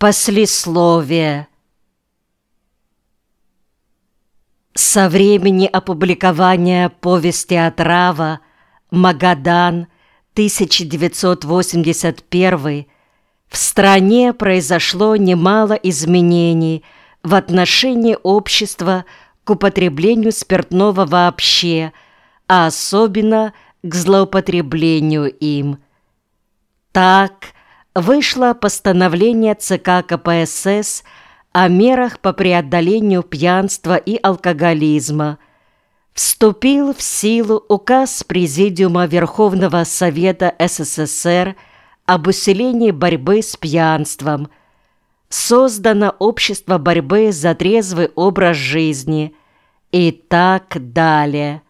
Послесловие Со времени опубликования повести «Отрава» «Магадан» 1981 в стране произошло немало изменений в отношении общества к употреблению спиртного вообще, а особенно к злоупотреблению им. Так вышло постановление ЦК КПСС о мерах по преодолению пьянства и алкоголизма. Вступил в силу указ Президиума Верховного Совета СССР об усилении борьбы с пьянством. Создано общество борьбы за трезвый образ жизни и так далее.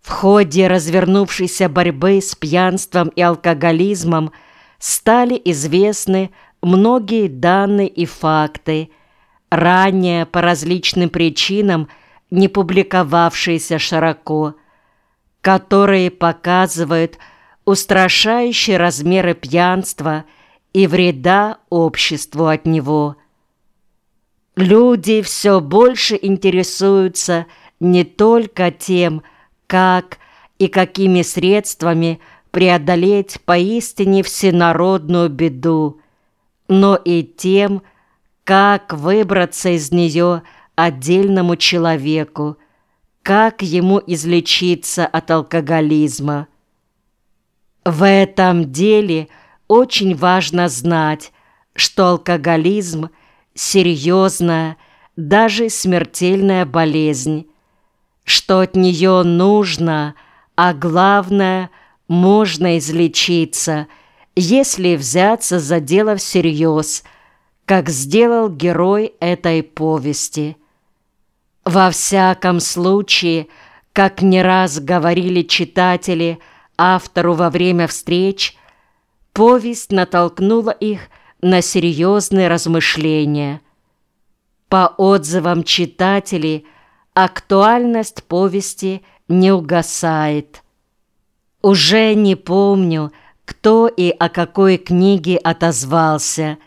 В ходе развернувшейся борьбы с пьянством и алкоголизмом стали известны многие данные и факты, ранее по различным причинам не публиковавшиеся широко, которые показывают устрашающие размеры пьянства и вреда обществу от него. Люди все больше интересуются не только тем, как и какими средствами преодолеть поистине всенародную беду, но и тем, как выбраться из нее отдельному человеку, как ему излечиться от алкоголизма. В этом деле очень важно знать, что алкоголизм – серьезная, даже смертельная болезнь, что от нее нужно, а главное – можно излечиться – если взяться за дело всерьез, как сделал герой этой повести. Во всяком случае, как не раз говорили читатели автору во время встреч, повесть натолкнула их на серьезные размышления. По отзывам читателей, актуальность повести не угасает. Уже не помню, кто и о какой книге отозвался.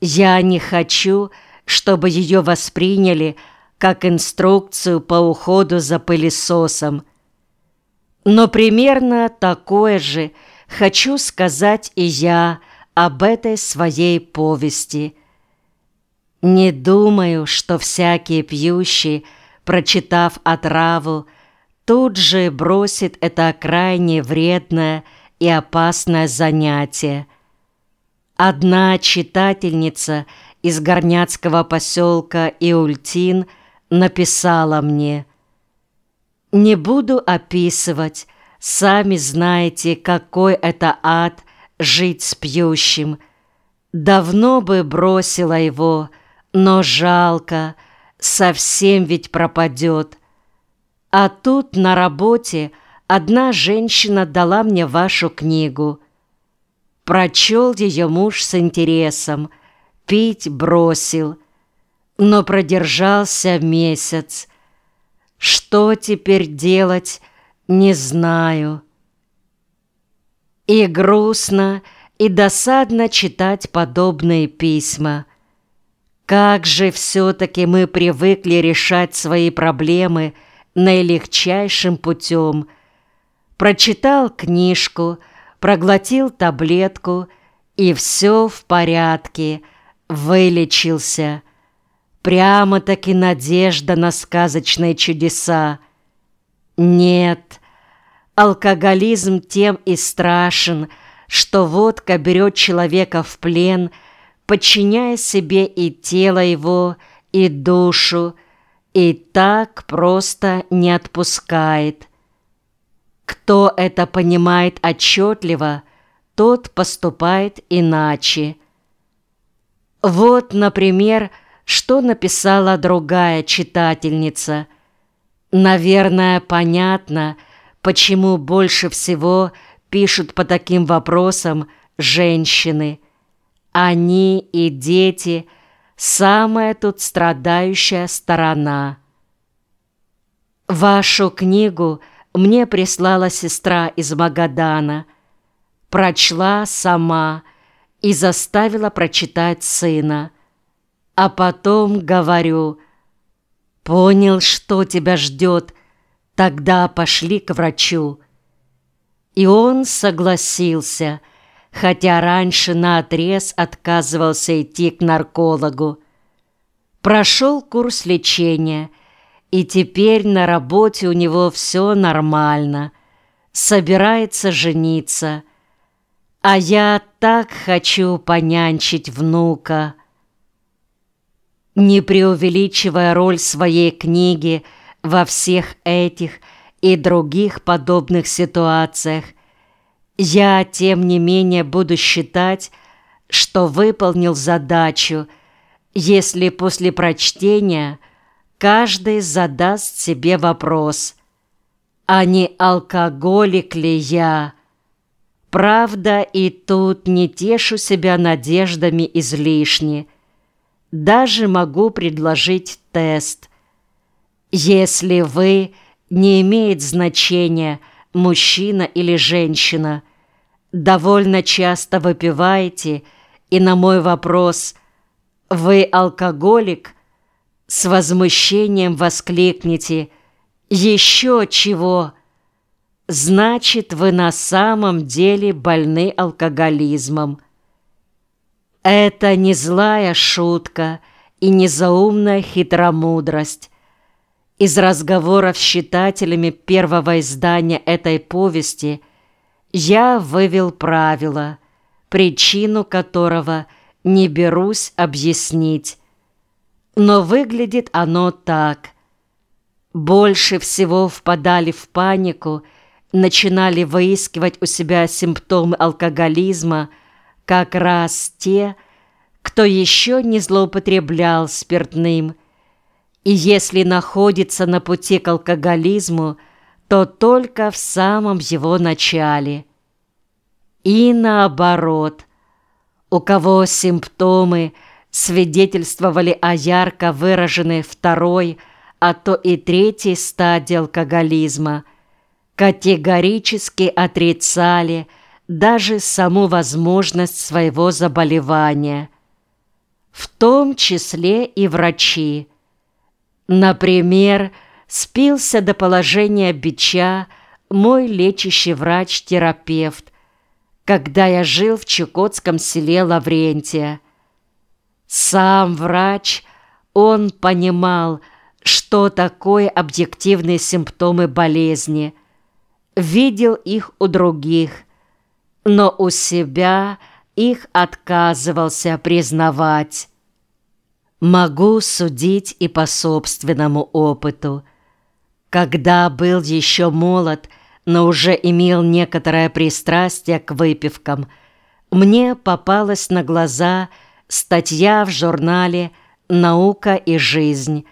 Я не хочу, чтобы ее восприняли как инструкцию по уходу за пылесосом. Но примерно такое же хочу сказать и я об этой своей повести. Не думаю, что всякий пьющий, прочитав отраву, тут же бросит это крайне вредное и опасное занятие. Одна читательница из горняцкого поселка Иультин написала мне «Не буду описывать, сами знаете, какой это ад жить с пьющим. Давно бы бросила его, но жалко, совсем ведь пропадет. А тут на работе – Одна женщина дала мне вашу книгу. Прочел ее муж с интересом, пить бросил, но продержался месяц. Что теперь делать, не знаю. И грустно, и досадно читать подобные письма. Как же все-таки мы привыкли решать свои проблемы наилегчайшим путем – прочитал книжку, проглотил таблетку, и все в порядке, вылечился. Прямо-таки надежда на сказочные чудеса. Нет, алкоголизм тем и страшен, что водка берет человека в плен, подчиняя себе и тело его, и душу, и так просто не отпускает. Кто это понимает отчетливо, тот поступает иначе. Вот, например, что написала другая читательница. Наверное, понятно, почему больше всего пишут по таким вопросам женщины. Они и дети – самая тут страдающая сторона. Вашу книгу – мне прислала сестра из Магадана. Прочла сама и заставила прочитать сына. А потом говорю, «Понял, что тебя ждет, тогда пошли к врачу». И он согласился, хотя раньше наотрез отказывался идти к наркологу. Прошел курс лечения, и теперь на работе у него все нормально. Собирается жениться. А я так хочу понянчить внука. Не преувеличивая роль своей книги во всех этих и других подобных ситуациях, я, тем не менее, буду считать, что выполнил задачу, если после прочтения каждый задаст себе вопрос, а не алкоголик ли я? Правда, и тут не тешу себя надеждами излишне. Даже могу предложить тест. Если вы, не имеет значения, мужчина или женщина, довольно часто выпиваете, и на мой вопрос «Вы алкоголик?» с возмущением воскликнете «Еще чего?» Значит, вы на самом деле больны алкоголизмом. Это не злая шутка и не заумная хитромудрость. Из разговоров с читателями первого издания этой повести я вывел правило, причину которого не берусь объяснить. Но выглядит оно так. Больше всего впадали в панику, начинали выискивать у себя симптомы алкоголизма как раз те, кто еще не злоупотреблял спиртным. И если находится на пути к алкоголизму, то только в самом его начале. И наоборот, у кого симптомы – свидетельствовали о ярко выраженной второй, а то и третьей стадии алкоголизма, категорически отрицали даже саму возможность своего заболевания, в том числе и врачи. Например, спился до положения бича мой лечащий врач-терапевт, когда я жил в чукотском селе Лаврентия. Сам врач, он понимал, что такое объективные симптомы болезни, видел их у других, но у себя их отказывался признавать. Могу судить и по собственному опыту. Когда был еще молод, но уже имел некоторое пристрастие к выпивкам, мне попалось на глаза – статья в журнале «Наука и жизнь»,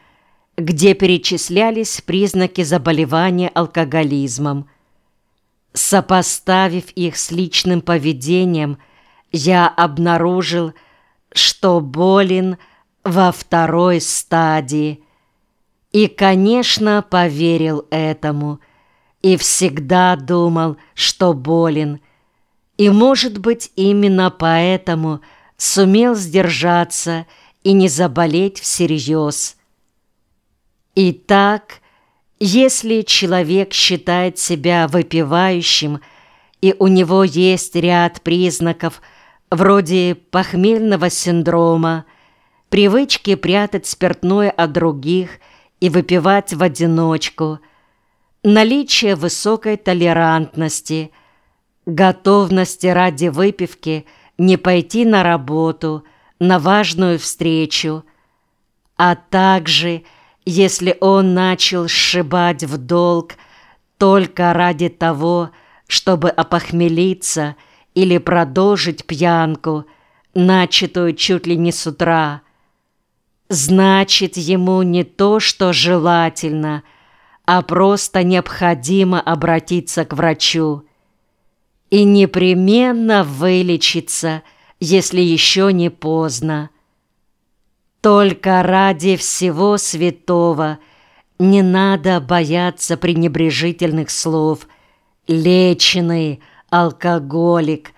где перечислялись признаки заболевания алкоголизмом. Сопоставив их с личным поведением, я обнаружил, что болен во второй стадии. И, конечно, поверил этому, и всегда думал, что болен. И, может быть, именно поэтому – сумел сдержаться и не заболеть всерьез. Итак, если человек считает себя выпивающим, и у него есть ряд признаков вроде похмельного синдрома, привычки прятать спиртное от других и выпивать в одиночку, наличие высокой толерантности, готовности ради выпивки – не пойти на работу, на важную встречу, а также, если он начал сшибать в долг только ради того, чтобы опохмелиться или продолжить пьянку, начатую чуть ли не с утра, значит, ему не то, что желательно, а просто необходимо обратиться к врачу и непременно вылечиться, если еще не поздно. Только ради всего святого не надо бояться пренебрежительных слов «леченый», «алкоголик»,